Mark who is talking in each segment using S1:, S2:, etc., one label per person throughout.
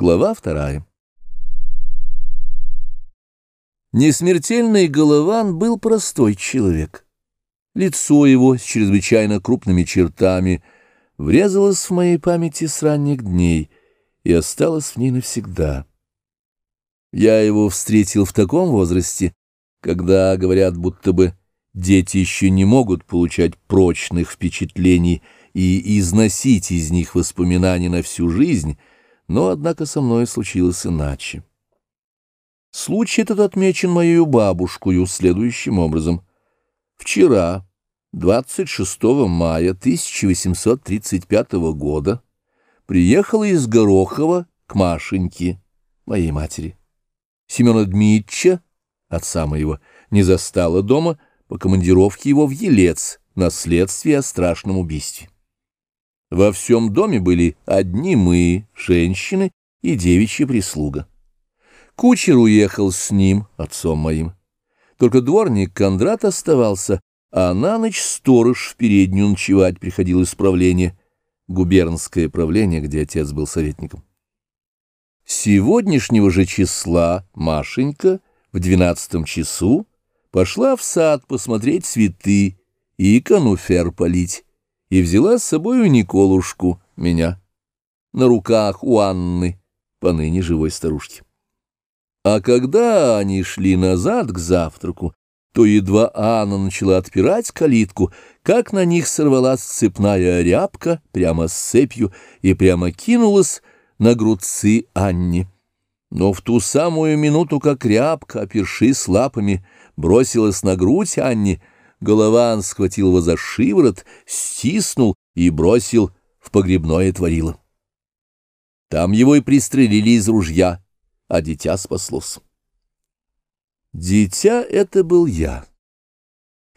S1: Глава вторая. Несмертельный Голован был простой человек. Лицо его с чрезвычайно крупными чертами врезалось в моей памяти с ранних дней и осталось в ней навсегда. Я его встретил в таком возрасте, когда, говорят, будто бы дети еще не могут получать прочных впечатлений и износить из них воспоминания на всю жизнь, но, однако, со мной случилось иначе. Случай этот отмечен моей бабушкою следующим образом. Вчера, 26 мая 1835 года, приехала из Горохова к Машеньке, моей матери. Семена Дмитриевича, отца моего, не застала дома по командировке его в Елец на следствие о страшном убийстве. Во всем доме были одни мы, женщины и девичья прислуга. Кучер уехал с ним, отцом моим. Только дворник Кондрат оставался, а на ночь сторож в переднюю ночевать приходил из правления, губернское правление, где отец был советником. Сегодняшнего же числа Машенька в двенадцатом часу пошла в сад посмотреть цветы и конуфер полить и взяла с собою Николушку, меня, на руках у Анны, поныне живой старушки. А когда они шли назад к завтраку, то едва Анна начала отпирать калитку, как на них сорвалась цепная рябка прямо с цепью и прямо кинулась на грудцы Анне. Но в ту самую минуту, как рябка, опершись лапами, бросилась на грудь Анне, Голован схватил его за шиворот, стиснул и бросил в погребное творило. Там его и пристрелили из ружья, а дитя спаслось. Дитя — это был я.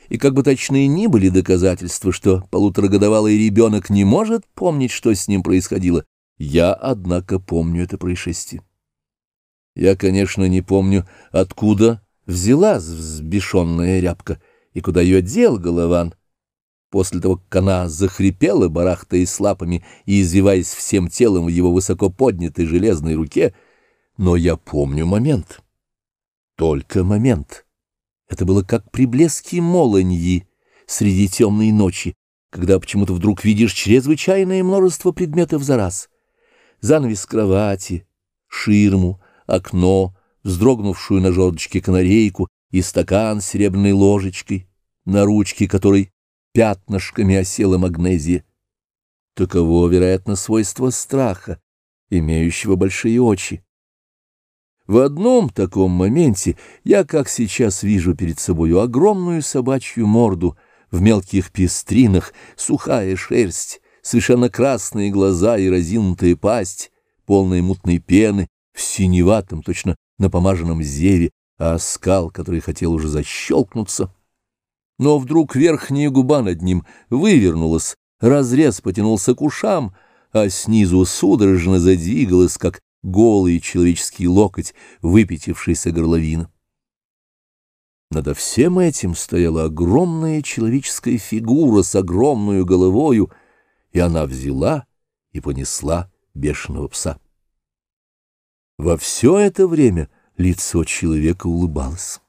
S1: И как бы точные ни были доказательства, что полуторагодовалый ребенок не может помнить, что с ним происходило, я, однако, помню это происшествие. Я, конечно, не помню, откуда взялась взбешенная рябка — и куда ее дел Голован. После того, как она захрипела, барахтаясь лапами и извиваясь всем телом в его высоко поднятой железной руке, но я помню момент. Только момент. Это было как при блеске молоньи среди темной ночи, когда почему-то вдруг видишь чрезвычайное множество предметов за раз. Занавес кровати, ширму, окно, вздрогнувшую на жердочке канарейку, и стакан с серебряной ложечкой, на ручке которой пятнышками осела магнезия. Таково, вероятно, свойство страха, имеющего большие очи. В одном таком моменте я, как сейчас, вижу перед собою огромную собачью морду в мелких пестринах, сухая шерсть, совершенно красные глаза и разинутая пасть, полная мутной пены, в синеватом, точно напомаженном зеве, а скал, который хотел уже защелкнуться. Но вдруг верхняя губа над ним вывернулась, разрез потянулся к ушам, а снизу судорожно задвигалась, как голый человеческий локоть, выпятившийся горловина. Над всем этим стояла огромная человеческая фигура с огромной головою, и она взяла и понесла бешеного пса. Во все это время — лицо человека улыбалось.